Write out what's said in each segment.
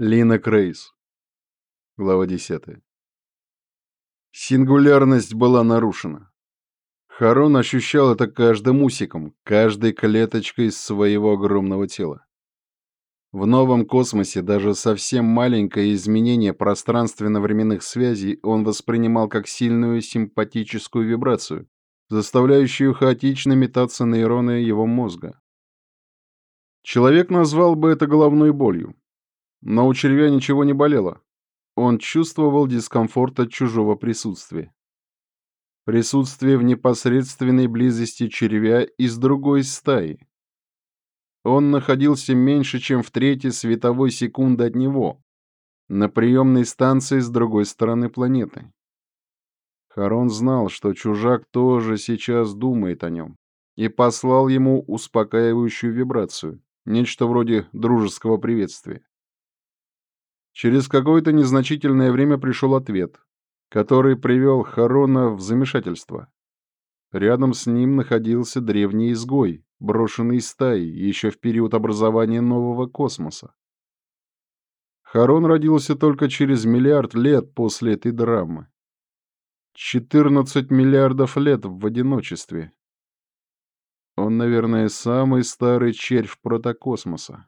Лина Крейс. Глава 10. Сингулярность была нарушена. Харон ощущал это каждым усиком, каждой клеточкой своего огромного тела. В новом космосе даже совсем маленькое изменение пространственно-временных связей он воспринимал как сильную симпатическую вибрацию, заставляющую хаотично метаться нейроны его мозга. Человек назвал бы это головной болью, но у червя ничего не болело. Он чувствовал дискомфорт от чужого присутствия. Присутствие в непосредственной близости червя из другой стаи. Он находился меньше, чем в трети световой секунды от него, на приемной станции с другой стороны планеты. Харон знал, что чужак тоже сейчас думает о нем, и послал ему успокаивающую вибрацию, нечто вроде дружеского приветствия. Через какое-то незначительное время пришел ответ, который привел Харона в замешательство. Рядом с ним находился древний изгой, брошенный стаей еще в период образования нового космоса. Харон родился только через миллиард лет после этой драмы. 14 миллиардов лет в одиночестве. Он, наверное, самый старый червь протокосмоса.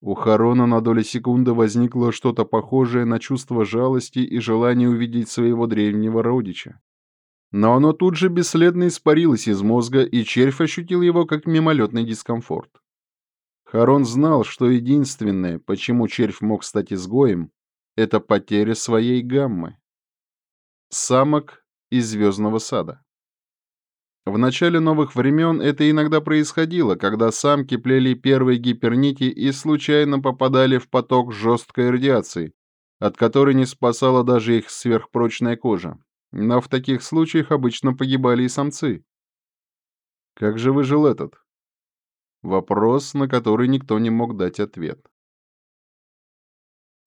У Харона на долю секунды возникло что-то похожее на чувство жалости и желание увидеть своего древнего родича. Но оно тут же бесследно испарилось из мозга, и червь ощутил его как мимолетный дискомфорт. Харон знал, что единственное, почему червь мог стать изгоем, это потеря своей гаммы. Самок из Звездного сада. В начале новых времен это иногда происходило, когда самки плели первые гипернити и случайно попадали в поток жесткой радиации, от которой не спасала даже их сверхпрочная кожа. Но в таких случаях обычно погибали и самцы. Как же выжил этот? Вопрос, на который никто не мог дать ответ.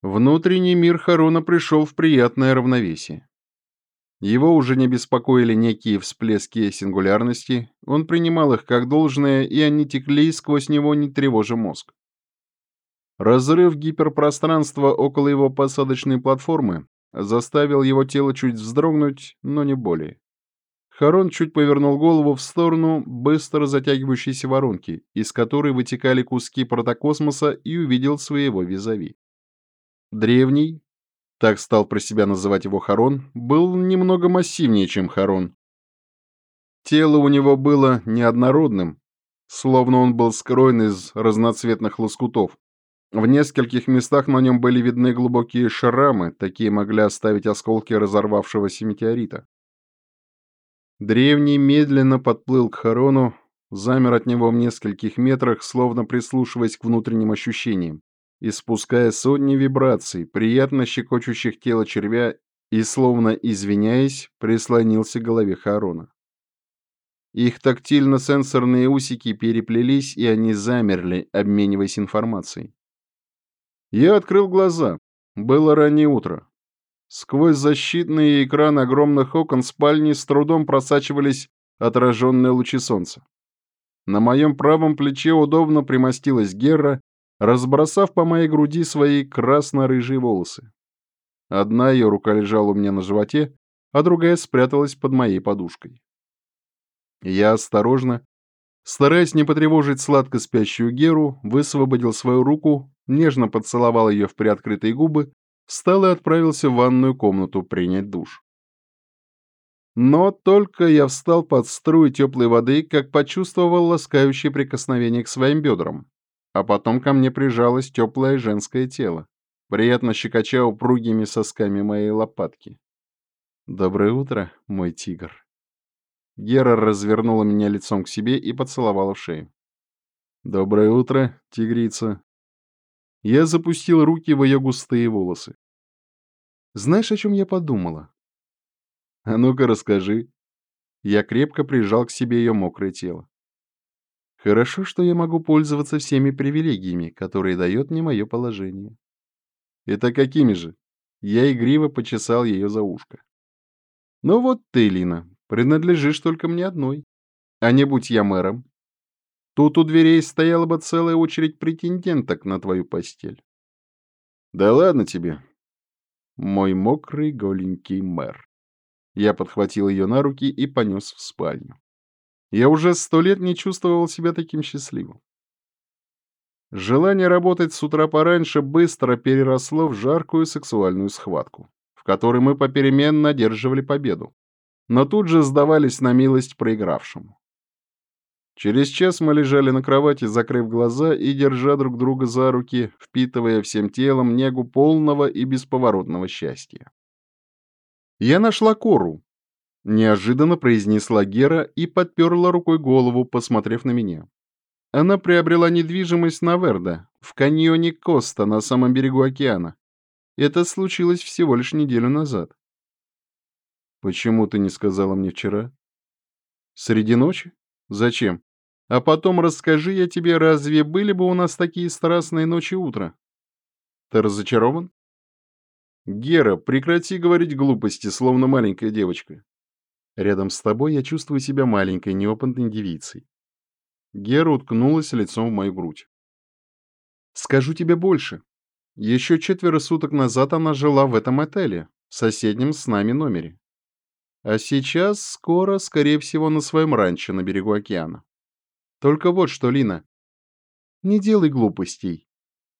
Внутренний мир Харона пришел в приятное равновесие. Его уже не беспокоили некие всплески сингулярности, он принимал их как должное, и они текли сквозь него, не тревожа мозг. Разрыв гиперпространства около его посадочной платформы заставил его тело чуть вздрогнуть, но не более. Харон чуть повернул голову в сторону быстро затягивающейся воронки, из которой вытекали куски протокосмоса и увидел своего визави. Древний, так стал про себя называть его Харон, был немного массивнее, чем Харон. Тело у него было неоднородным, словно он был скроен из разноцветных лоскутов. В нескольких местах на нем были видны глубокие шрамы, такие могли оставить осколки разорвавшегося метеорита. Древний медленно подплыл к Харону, замер от него в нескольких метрах, словно прислушиваясь к внутренним ощущениям испуская сотни вибраций, приятно щекочущих тело червя, и, словно извиняясь, прислонился к голове Харона. Их тактильно-сенсорные усики переплелись, и они замерли, обмениваясь информацией. Я открыл глаза. Было раннее утро. Сквозь защитные экраны огромных окон спальни с трудом просачивались отраженные лучи солнца. На моем правом плече удобно примостилась Герра, разбросав по моей груди свои красно-рыжие волосы. Одна ее рука лежала у меня на животе, а другая спряталась под моей подушкой. Я осторожно, стараясь не потревожить сладко спящую Геру, высвободил свою руку, нежно поцеловал ее в приоткрытые губы, встал и отправился в ванную комнату принять душ. Но только я встал под струю теплой воды, как почувствовал ласкающее прикосновение к своим бедрам а потом ко мне прижалось теплое женское тело, приятно щекоча упругими сосками моей лопатки. «Доброе утро, мой тигр». Гера развернула меня лицом к себе и поцеловала в шею. «Доброе утро, тигрица». Я запустил руки в ее густые волосы. «Знаешь, о чем я подумала?» «А ну-ка расскажи». Я крепко прижал к себе ее мокрое тело. Хорошо, что я могу пользоваться всеми привилегиями, которые дает мне мое положение. Это какими же? Я игриво почесал ее за ушко. Ну вот ты, Лина, принадлежишь только мне одной. А не будь я мэром. Тут у дверей стояла бы целая очередь претенденток на твою постель. Да ладно тебе. Мой мокрый голенький мэр. Я подхватил ее на руки и понес в спальню. Я уже сто лет не чувствовал себя таким счастливым. Желание работать с утра пораньше быстро переросло в жаркую сексуальную схватку, в которой мы попеременно одерживали победу, но тут же сдавались на милость проигравшему. Через час мы лежали на кровати, закрыв глаза и держа друг друга за руки, впитывая всем телом негу полного и бесповоротного счастья. «Я нашла Кору», — неожиданно произнесла Гера и подперла рукой голову, посмотрев на меня. Она приобрела недвижимость на Верда, в каньоне Коста на самом берегу океана. Это случилось всего лишь неделю назад. Почему ты не сказала мне вчера? Среди ночи? Зачем? А потом расскажи я тебе, разве были бы у нас такие страстные ночи утра? Ты разочарован? Гера, прекрати говорить глупости, словно маленькая девочка. Рядом с тобой я чувствую себя маленькой, неопытной девицей. Гера уткнулась лицом в мою грудь. «Скажу тебе больше. Еще четверо суток назад она жила в этом отеле, в соседнем с нами номере. А сейчас скоро, скорее всего, на своем ранчо на берегу океана. Только вот что, Лина, не делай глупостей.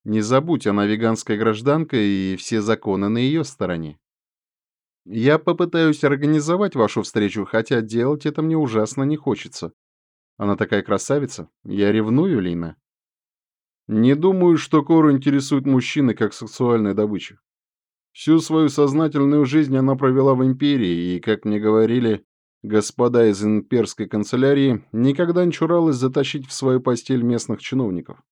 Не забудь, она веганская гражданка, и все законы на ее стороне. Я попытаюсь организовать вашу встречу, хотя делать это мне ужасно не хочется. Она такая красавица. Я ревную, Лина. Не думаю, что Кору интересует мужчины как сексуальная добыча. Всю свою сознательную жизнь она провела в империи, и, как мне говорили господа из имперской канцелярии, никогда не чуралась затащить в свою постель местных чиновников.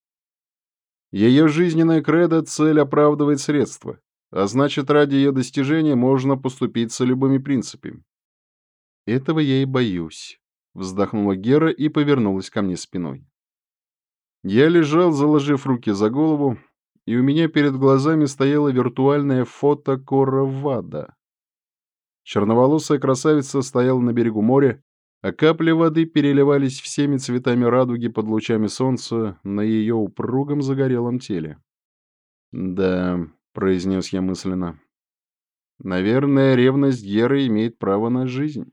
Ее жизненная кредо – цель оправдывает средства, а значит, ради ее достижения можно поступиться любыми принципами. Этого я и боюсь. Вздохнула Гера и повернулась ко мне спиной. Я лежал, заложив руки за голову, и у меня перед глазами стояло виртуальное фото Коровада. Черноволосая красавица стояла на берегу моря, а капли воды переливались всеми цветами радуги под лучами солнца на ее упругом загорелом теле. «Да», — произнес я мысленно, — «наверное, ревность Геры имеет право на жизнь».